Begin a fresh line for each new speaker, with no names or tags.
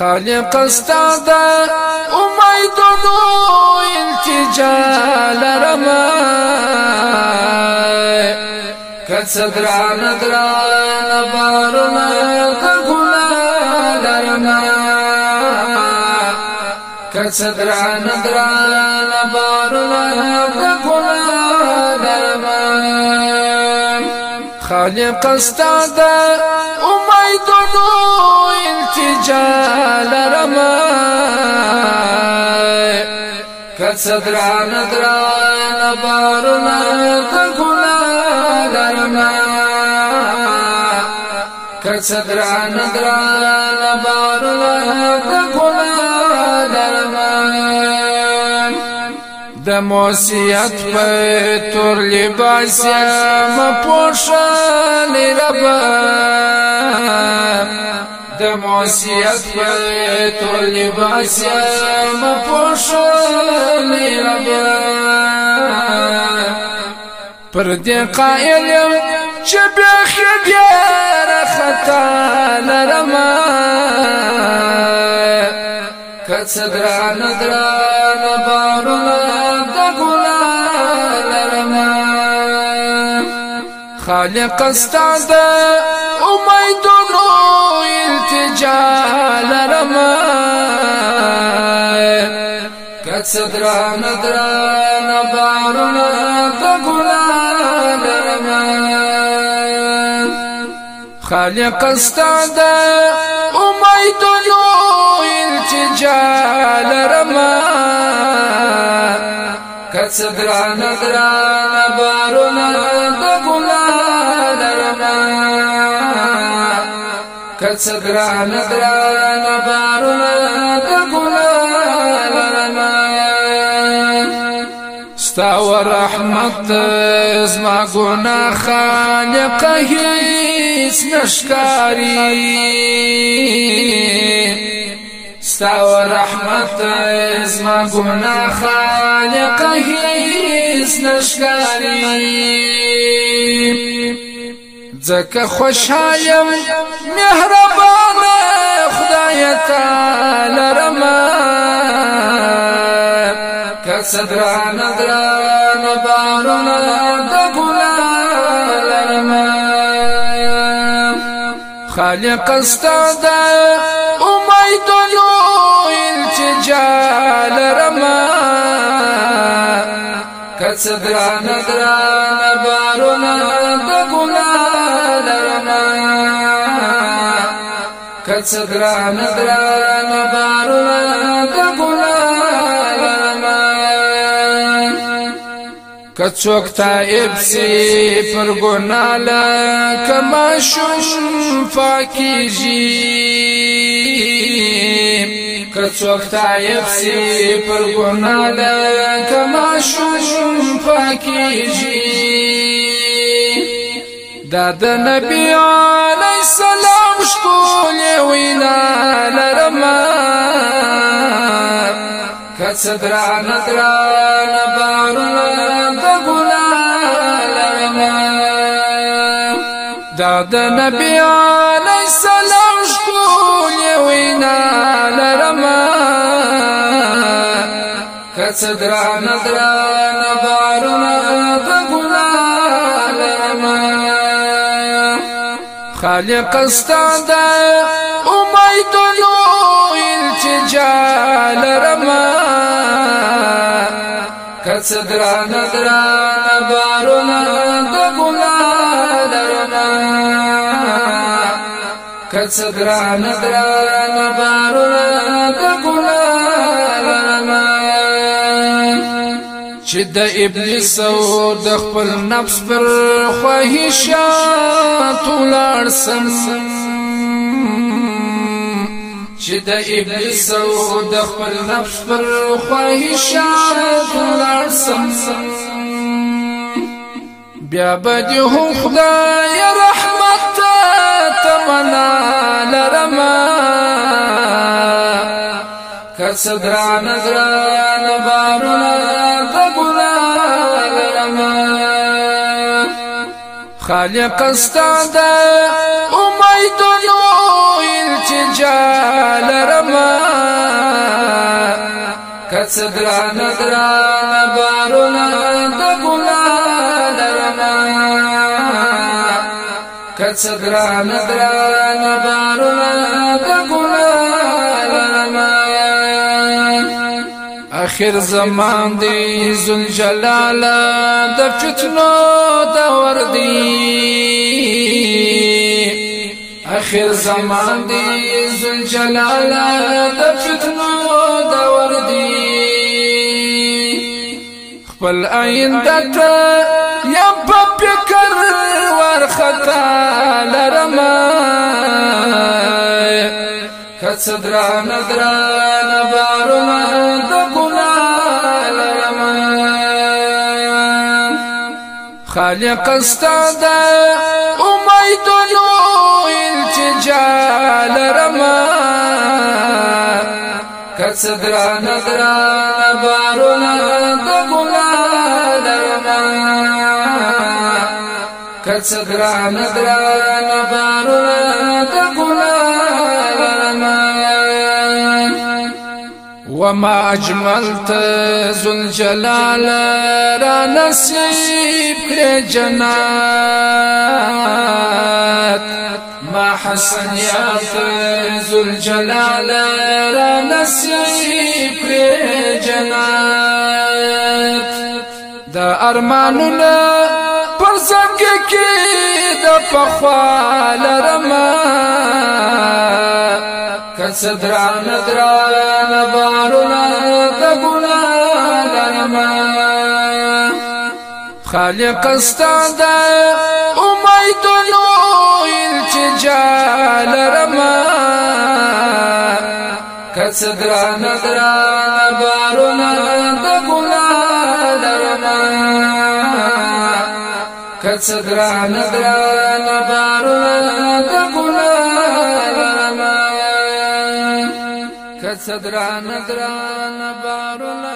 خالق استاد امیدونو التجا لرما کڅدران دران بارنا کګنا لرما کڅدران دران بارنا کګنا لرما خالق استاد امیدونو التجا کڅدران دران بارنا کګنا لرما کڅدران دران بارنا کګنا لرما د موسیت په تور لباس م پوښل ربا د موسیت په تور لباس م پوښل ربا پر دې قائل يم چې بیا خبر خطا لرما کڅدران دران بارونه خالق استاد امیدونو التجا لرما کڅدران دران بارونه دګلا لرما خالق استاد امیدونو التجا لرما کڅدران دران بارونه کڅګران دران بارونه د ګلالما ستا ورحمت زما ګنا خالق هیڅ نشکاری ستا ورحمت زما ګنا خالق هیڅ نشکاری زکه خوشایم مهربان خدای تعالی رما کصدران دران بارون د ګلالرما خالق استاد امیدونو التجال رما کصدران دران کڅګران دران بارونه د ګلالما کڅوک تایب سی پر ګناله کما شوم فاکیږي کڅوک تایب سی پر ګناله کما دا د نبی علی سلام کڅدران دران بارونه د ګنا لرما دا د نبی علی سلام شکول وینا لرما کڅدران دران بارونه د ګنا خالق استاد امیدونو التجا لرما کڅدران دران بارونه د ګلالرما کڅدران دران بارونه د ګلالرما چې د ابلیس او د خپل نفس پر خواهشات ولړ سم چې د ابلیس أو د خپل نفس پر خواهشات ولړ سم بیا به هم خدای رحمت تمنا لرما کڅدران دران بارونه خالق استاد امیدونو جال رما کڅ ګران ګران بارونه د ګلان رما کڅ ګران ګران بارونه د ګلان رما اخر زمان دی ذل جلال د فتنو دور دی آخر زمان دی زل جلال د فتنو دور دی خپل آینده ته یا په فکر ورختا لرما. کڅدرا ندرا نبارما د لرما. خالق استاد لرما کڅدرا ندرا نبارما د ګنا لرما ندرا نبارما د ګنا لرما وما أجملت ذو الجلال را نصيب جنات ما حسن یا فیض الجلال را نصیب کړې جنات د ارمانونو پر څنګه کې د پخوا لرما کڅدران دران بارونه د ګنا لرما خالق استاد کسدرا ندرا نبارنا دگنا لرما کسدرا ندرا نبارنا دگنا لرما کڅدرا ندرا نبارونه